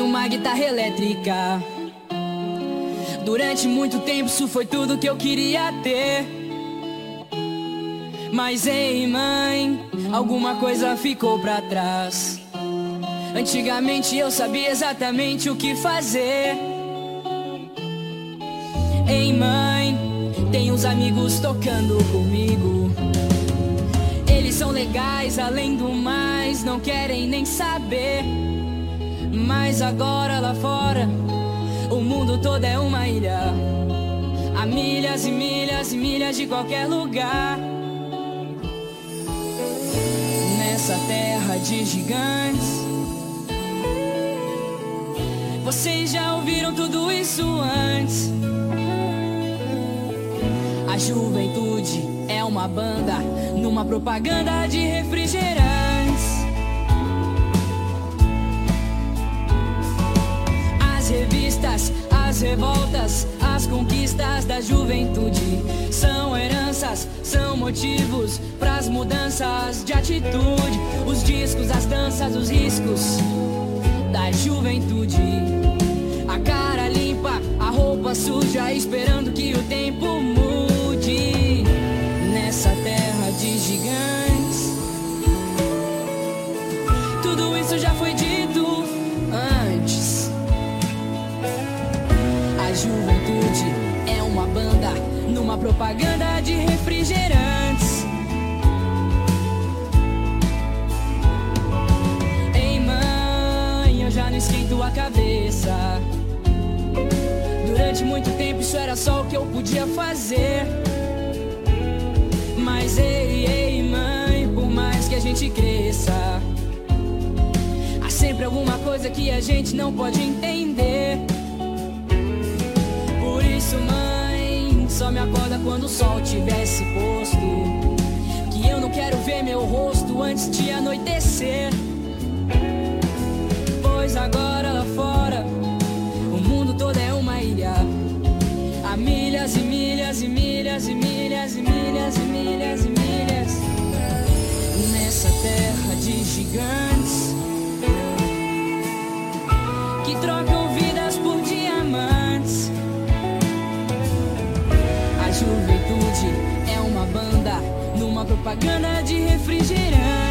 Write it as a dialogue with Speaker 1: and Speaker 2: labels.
Speaker 1: uma guitarra elétrica. Durante muito tempo isso foi tudo que eu queria ter. Mas ei, mãe, alguma coisa ficou pra trás. Antigamente eu sabia exatamente o que fazer. Ei, mãe, tem uns amigos tocando comigo. Eles são legais, além do mais, não querem nem saber. Mas agora lá fora, o mundo todo é uma ilha. Há milhas e milhas e milhas de qualquer lugar. Nessa terra de gigantes. Vocês já ouviram tudo isso antes? A juventude é uma banda numa propaganda de refrigerantes. As revoltas, as conquistas da juventude são heranças, são motivos pras mudanças de atitude. Os discos, as danças, os riscos da juventude. A cara limpa, a roupa suja, esperando que o tempo mude. Numa propaganda de refrigerantes. Ei, mãe, eu já não esquento a cabeça. Durante muito tempo isso era só o que eu podia fazer. Mas ei, ei, mãe, por mais que a gente cresça, há sempre alguma coisa que a gente não pode entender. Me acorda quando o sol tivesse posto. Que eu não quero ver meu rosto antes de anoitecer. Pois agora lá fora, o mundo todo é uma ilha. Há milhas e milhas e milhas e milhas e milhas e milhas e milhas. Nessa terra de gigantes propaganda de refrigerante.